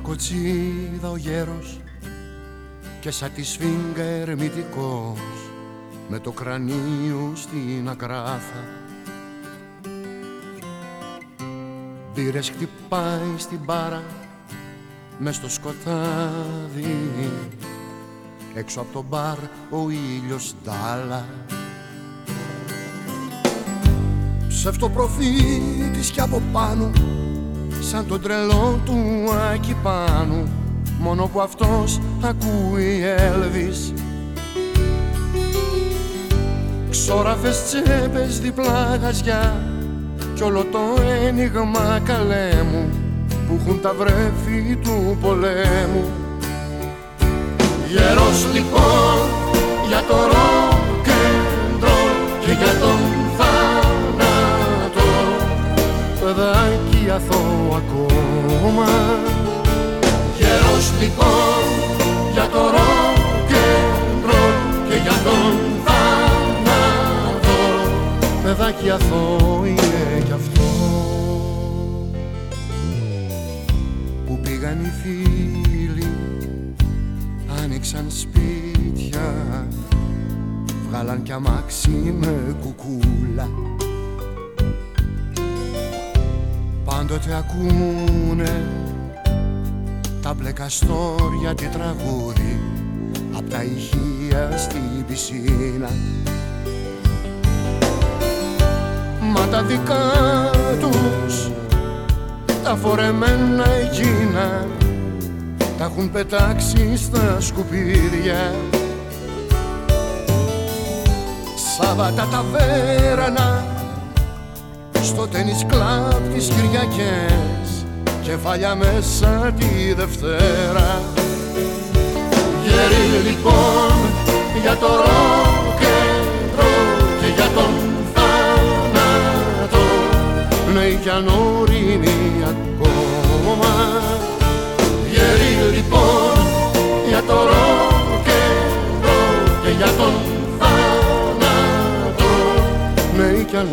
Κοίτα κοτσίδα ο γέρος και σαν τη σφίγγα ερμητικός με το κρανίο στην ακράθα. Μπήρες χτυπάει στην πάρα μες στο σκοτάδι. Έξω από το μπαρ ο ήλιος ντάλα. Ψεύτο προφήτης κι από πάνω σαν τον τρελό του Ακυπάνου. Μόνο που αυτός ακούει Έλβης. Ξόραφες τσέπες διπλά γαζιά κι όλο το ένιγμα καλέ μου που έχουν τα βρέφη του πολέμου. Γερός λοιπόν για το ροκέντρο Γερός λοιπόν για το ροκέντρο και για τον θάνατο. Παιδάκι αθώο είναι κι αυτό. Που πήγαν οι φίλοι άνοιξαν σπίτια βγάλαν κι αμάξι με κουκούλα. Πάντοτε ακούνε τα μπλε καστόρια τη τραγούδι απ' τα ηχεία στην πισίνα. Μα τα δικά τους τα φορεμένα εκείνα τα έχουν πετάξει στα σκουπίδια. Σάββατα ταβέρνα στο τένις κλαμπ τις Κυριακές κεφάλια μέσα τη Δευτέρα. Γέρι λοιπόν για το ροκέντρο και για τον θάνατο. Ναι κι αν ορεινή ακόμα. Γέρι λοιπόν για το ροκέντρο και για τον θάνατο. Ναι κι αν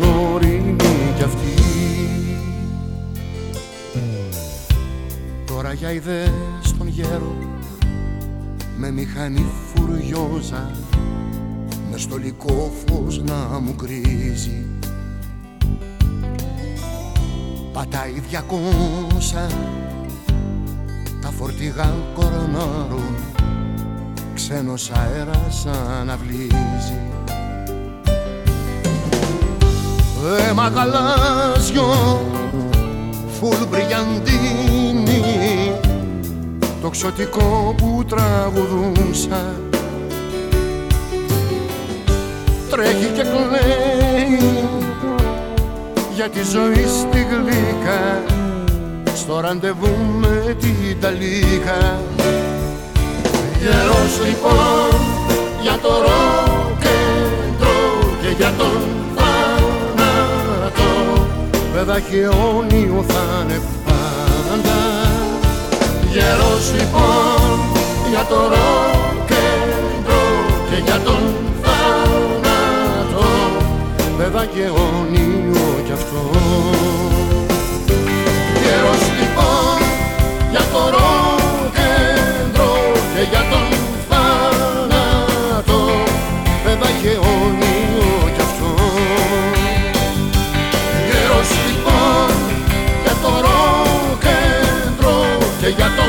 Τώρα για ιδέες στον γέρο. Με μηχανή φουριόζα με στολικό φως να μου κρίζει πατάει διακόσα τα φορτηγά κορονάρουν ξένος αέρας αναβλύζει. Αίμα γαλάζιο φουλ μπριγιαντίνι το ξωτικό που τραγουδούσα. Τρέχει και κλαίει για τη ζωή στη γλύκα. Στο ραντεβού με την ταλίκα Γερός λοιπόν για το ροκέντρο και για τον θάνατο. Παιδάκι αιώνιο θα είναι πάντα Γερός λοιπόν για το ροκέντρο και για τον θάνατο παιδάκι αιώνιο κι αυτό. Γερός λοιπόν για το ροκέντρο και για τον θάνατο παιδάκι αιώνιο κι αυτό. Γερός λοιπόν για το ροκέντρο και για τον